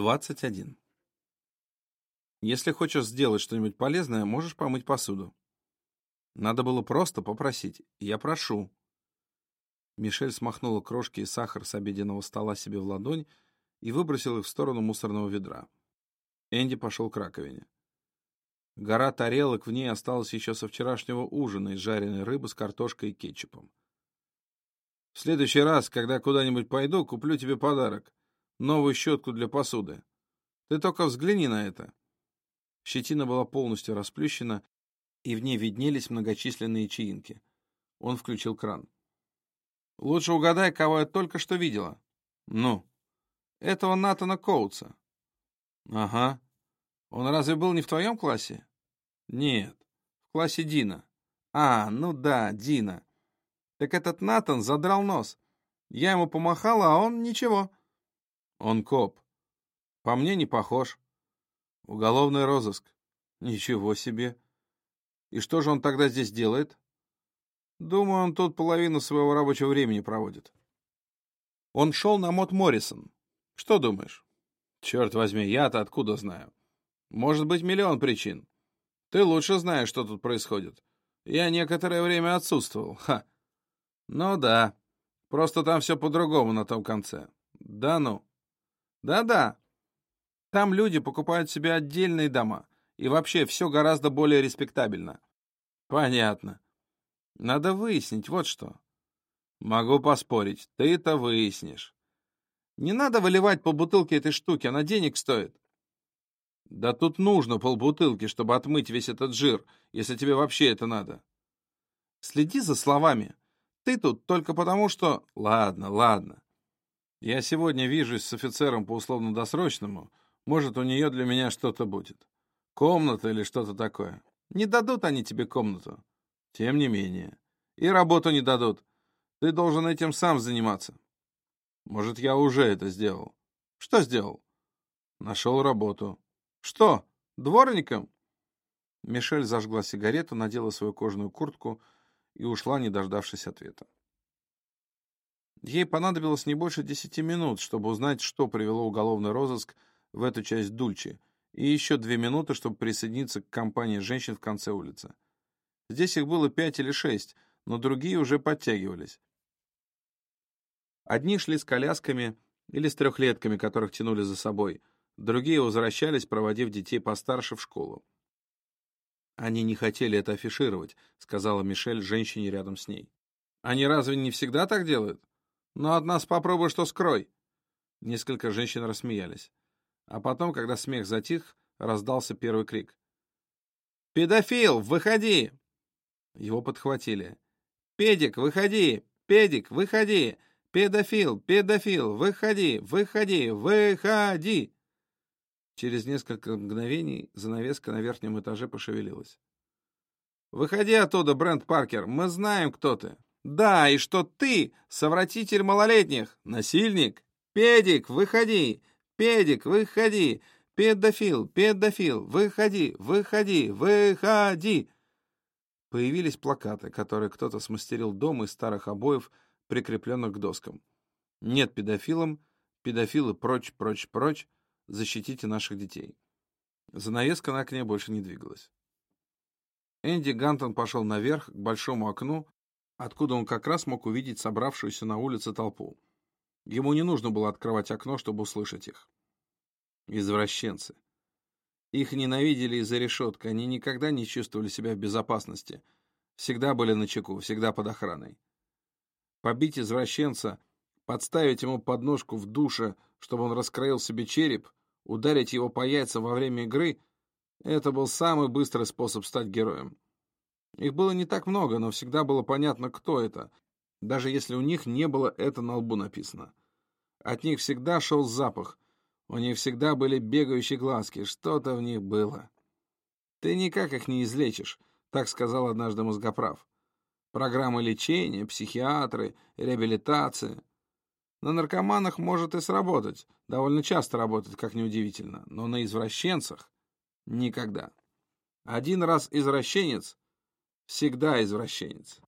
21. Если хочешь сделать что-нибудь полезное, можешь помыть посуду. Надо было просто попросить. Я прошу. Мишель смахнула крошки и сахар с обеденного стола себе в ладонь и выбросил их в сторону мусорного ведра. Энди пошел к раковине. Гора тарелок в ней осталась еще со вчерашнего ужина из жареной рыбы с картошкой и кетчупом. В следующий раз, когда куда-нибудь пойду, куплю тебе подарок новую щетку для посуды. Ты только взгляни на это. Щетина была полностью расплющена, и в ней виднелись многочисленные чаинки. Он включил кран. «Лучше угадай, кого я только что видела». «Ну?» «Этого Натана Коутса». «Ага. Он разве был не в твоем классе?» «Нет, в классе Дина». «А, ну да, Дина. Так этот Натан задрал нос. Я ему помахала, а он ничего». Он коп. По мне не похож. Уголовный розыск. Ничего себе. И что же он тогда здесь делает? Думаю, он тут половину своего рабочего времени проводит. Он шел на Мот Моррисон. Что думаешь? Черт возьми, я-то откуда знаю? Может быть, миллион причин. Ты лучше знаешь, что тут происходит. Я некоторое время отсутствовал. Ха. Ну да. Просто там все по-другому на том конце. Да ну. Да-да. Там люди покупают себе отдельные дома. И вообще все гораздо более респектабельно. Понятно. Надо выяснить вот что. Могу поспорить, ты это выяснишь. Не надо выливать по бутылке этой штуки, она денег стоит. Да тут нужно полбутылки, чтобы отмыть весь этот жир, если тебе вообще это надо. Следи за словами. Ты тут только потому, что... Ладно, ладно. Я сегодня вижусь с офицером по условно-досрочному. Может, у нее для меня что-то будет. Комната или что-то такое. Не дадут они тебе комнату. Тем не менее. И работу не дадут. Ты должен этим сам заниматься. Может, я уже это сделал. Что сделал? Нашел работу. Что, дворником? Мишель зажгла сигарету, надела свою кожаную куртку и ушла, не дождавшись ответа. Ей понадобилось не больше десяти минут, чтобы узнать, что привело уголовный розыск в эту часть Дульчи, и еще две минуты, чтобы присоединиться к компании женщин в конце улицы. Здесь их было пять или шесть, но другие уже подтягивались. Одни шли с колясками или с трехлетками, которых тянули за собой, другие возвращались, проводив детей постарше в школу. «Они не хотели это афишировать», — сказала Мишель женщине рядом с ней. «Они разве не всегда так делают?» Но от нас попробуй что скрой. Несколько женщин рассмеялись. А потом, когда смех затих, раздался первый крик. «Педофил, выходи!» Его подхватили. «Педик, выходи! Педик, выходи! Педофил, педофил, выходи, выходи, выходи!» Через несколько мгновений занавеска на верхнем этаже пошевелилась. «Выходи оттуда, Брент Паркер, мы знаем, кто ты!» Да, и что ты совратитель малолетних, насильник. Педик, выходи! Педик, выходи! Педофил, педофил, выходи, выходи, выходи!» Появились плакаты, которые кто-то смастерил дома из старых обоев, прикрепленных к доскам. «Нет педофилам! Педофилы прочь, прочь, прочь! Защитите наших детей!» Занавеска на окне больше не двигалась. Энди Гантон пошел наверх, к большому окну, откуда он как раз мог увидеть собравшуюся на улице толпу. Ему не нужно было открывать окно, чтобы услышать их. Извращенцы. Их ненавидели из-за решетки, они никогда не чувствовали себя в безопасности. Всегда были на чеку, всегда под охраной. Побить извращенца, подставить ему подножку в душе, чтобы он раскроил себе череп, ударить его по яйцам во время игры — это был самый быстрый способ стать героем. Их было не так много, но всегда было понятно, кто это, даже если у них не было это на лбу написано. От них всегда шел запах, у них всегда были бегающие глазки, что-то в них было. Ты никак их не излечишь, так сказал однажды мозгоправ. Программы лечения, психиатры, реабилитация. На наркоманах может и сработать, довольно часто работает, как неудивительно, но на извращенцах — никогда. Один раз извращенец всегда извращенец.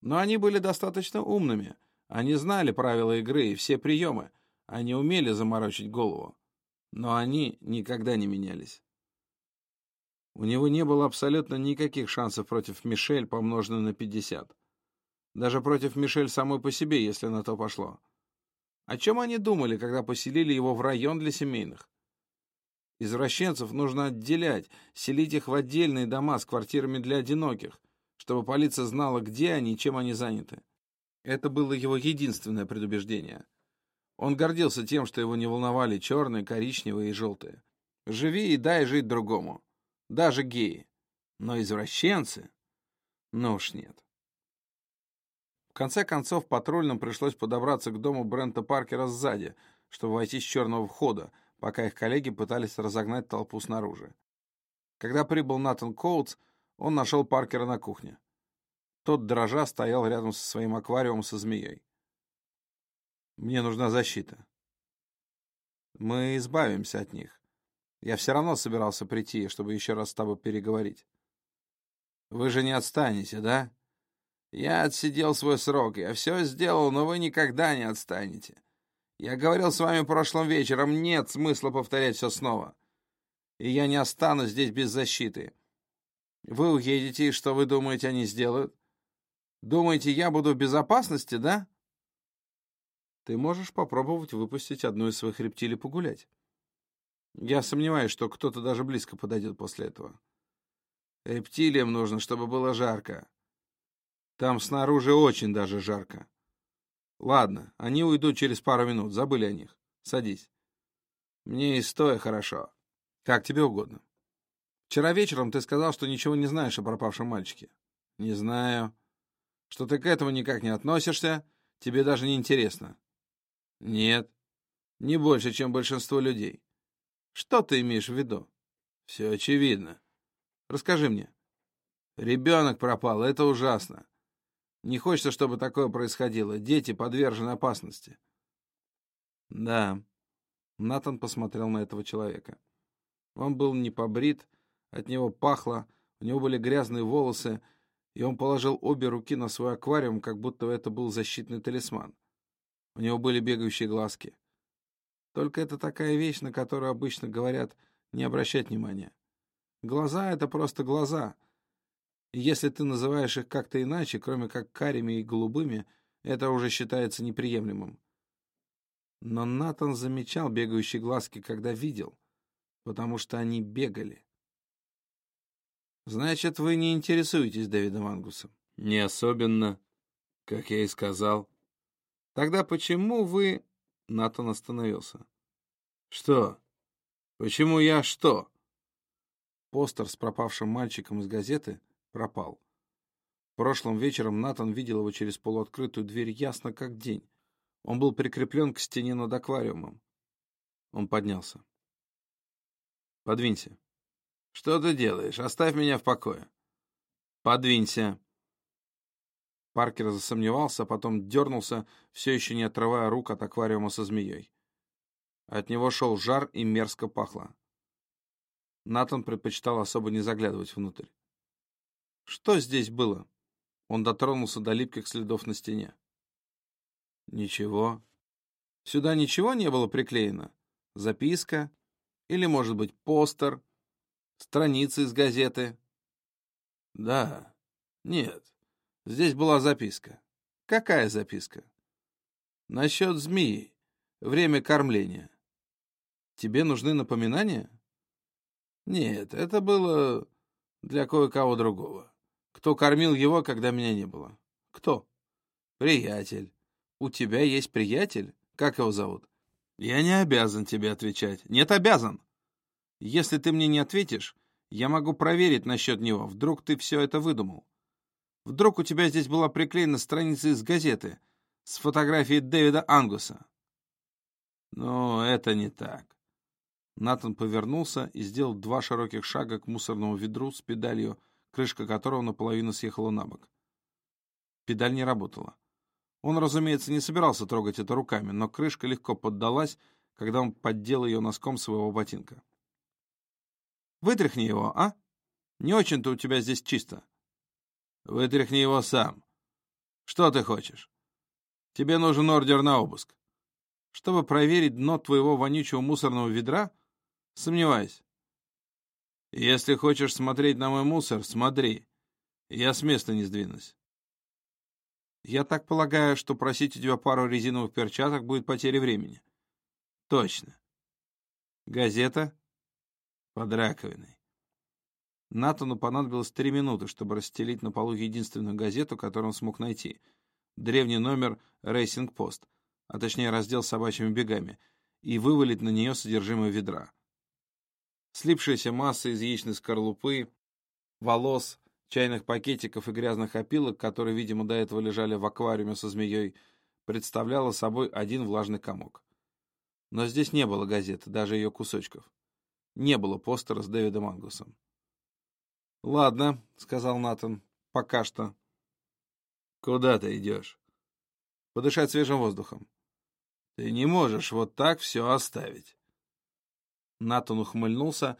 Но они были достаточно умными. Они знали правила игры и все приемы. Они умели заморочить голову. Но они никогда не менялись. У него не было абсолютно никаких шансов против Мишель, помноженной на 50. Даже против Мишель самой по себе, если на то пошло. О чем они думали, когда поселили его в район для семейных? Извращенцев нужно отделять, селить их в отдельные дома с квартирами для одиноких, чтобы полиция знала, где они и чем они заняты. Это было его единственное предубеждение. Он гордился тем, что его не волновали черные, коричневые и желтые. Живи и дай жить другому. Даже геи. Но извращенцы? Ну уж нет. В конце концов, патрульным пришлось подобраться к дому Брента Паркера сзади, чтобы войти с черного входа, пока их коллеги пытались разогнать толпу снаружи. Когда прибыл Натан Коутс, он нашел Паркера на кухне. Тот, дрожа, стоял рядом со своим аквариумом со змеей. «Мне нужна защита». «Мы избавимся от них. Я все равно собирался прийти, чтобы еще раз с тобой переговорить». «Вы же не отстанете, да?» «Я отсидел свой срок, я все сделал, но вы никогда не отстанете. Я говорил с вами прошлым вечером, нет смысла повторять все снова. И я не останусь здесь без защиты. Вы уедете, и что вы думаете, они сделают? Думаете, я буду в безопасности, да? Ты можешь попробовать выпустить одну из своих рептилий погулять. Я сомневаюсь, что кто-то даже близко подойдет после этого. Рептилиям нужно, чтобы было жарко. Там снаружи очень даже жарко. Ладно, они уйдут через пару минут, забыли о них. Садись. Мне и стоя хорошо. Как тебе угодно. Вчера вечером ты сказал, что ничего не знаешь о пропавшем мальчике. Не знаю. Что ты к этому никак не относишься, тебе даже не интересно. Нет. Не больше, чем большинство людей. Что ты имеешь в виду? Все очевидно. Расскажи мне. Ребенок пропал, это ужасно. Не хочется, чтобы такое происходило. Дети подвержены опасности. Да. Натан посмотрел на этого человека. Он был не побрит, от него пахло, у него были грязные волосы, и он положил обе руки на свой аквариум, как будто это был защитный талисман. У него были бегающие глазки. Только это такая вещь, на которую обычно говорят не обращать внимания. Глаза — это просто глаза — если ты называешь их как-то иначе, кроме как карими и голубыми, это уже считается неприемлемым. Но Натан замечал бегающие глазки, когда видел, потому что они бегали. «Значит, вы не интересуетесь Дэвидом Ангусом?» «Не особенно, как я и сказал». «Тогда почему вы...» Натан остановился. «Что? Почему я что?» Постер с пропавшим мальчиком из газеты пропал. Прошлым вечером Натан видел его через полуоткрытую дверь ясно как день. Он был прикреплен к стене над аквариумом. Он поднялся. «Подвинься». «Что ты делаешь? Оставь меня в покое». «Подвинься». Паркер засомневался, а потом дернулся, все еще не отрывая рук от аквариума со змеей. От него шел жар и мерзко пахло. Натан предпочитал особо не заглядывать внутрь. Что здесь было? Он дотронулся до липких следов на стене. Ничего. Сюда ничего не было приклеено? Записка? Или, может быть, постер? Страницы из газеты? Да. Нет. Здесь была записка. Какая записка? Насчет змеи. Время кормления. Тебе нужны напоминания? Нет, это было для кое-кого другого. Кто кормил его, когда меня не было? Кто? Приятель. У тебя есть приятель? Как его зовут? Я не обязан тебе отвечать. Нет, обязан. Если ты мне не ответишь, я могу проверить насчет него. Вдруг ты все это выдумал. Вдруг у тебя здесь была приклеена страница из газеты с фотографией Дэвида Ангуса. Но это не так. Натан повернулся и сделал два широких шага к мусорному ведру с педалью крышка которого наполовину съехала на бок. Педаль не работала. Он, разумеется, не собирался трогать это руками, но крышка легко поддалась, когда он поддел ее носком своего ботинка. «Вытряхни его, а? Не очень-то у тебя здесь чисто». «Вытряхни его сам. Что ты хочешь? Тебе нужен ордер на обыск. Чтобы проверить дно твоего вонючего мусорного ведра?» Сомневаюсь. Если хочешь смотреть на мой мусор, смотри. Я с места не сдвинусь. Я так полагаю, что просить у тебя пару резиновых перчаток будет потерей времени. Точно. Газета? Под раковиной. Натану понадобилось три минуты, чтобы расстелить на полу единственную газету, которую он смог найти. Древний номер «Рейсинг Пост», а точнее раздел с собачьими бегами, и вывалить на нее содержимое ведра. Слипшаяся масса из яичной скорлупы, волос, чайных пакетиков и грязных опилок, которые, видимо, до этого лежали в аквариуме со змеей, представляла собой один влажный комок. Но здесь не было газеты, даже ее кусочков. Не было постера с Дэвидом Ангусом. «Ладно», — сказал Натан, — «пока что». «Куда ты идешь?» «Подышать свежим воздухом». «Ты не можешь вот так все оставить». Натан ухмыльнулся,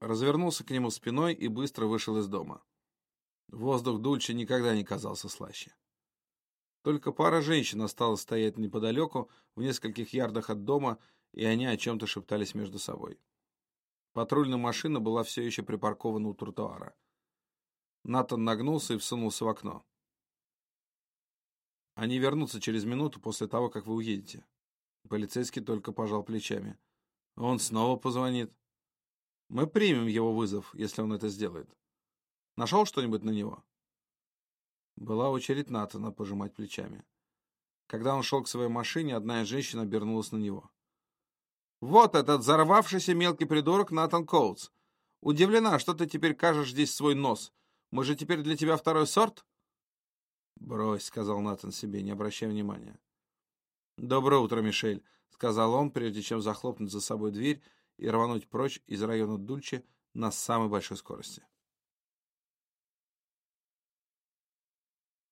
развернулся к нему спиной и быстро вышел из дома. Воздух Дульче никогда не казался слаще. Только пара женщин осталась стоять неподалеку, в нескольких ярдах от дома, и они о чем-то шептались между собой. Патрульная машина была все еще припаркована у тротуара. Натан нагнулся и всунулся в окно. «Они вернутся через минуту после того, как вы уедете». Полицейский только пожал плечами. «Он снова позвонит. Мы примем его вызов, если он это сделает. Нашел что-нибудь на него?» Была очередь Натана пожимать плечами. Когда он шел к своей машине, одна из женщин обернулась на него. «Вот этот взорвавшийся мелкий придурок Натан Коутс. Удивлена, что ты теперь кажешь здесь свой нос. Мы же теперь для тебя второй сорт?» «Брось», — сказал Натан себе, не обращая внимания. «Доброе утро, Мишель», — сказал он, прежде чем захлопнуть за собой дверь и рвануть прочь из района Дульче на самой большой скорости.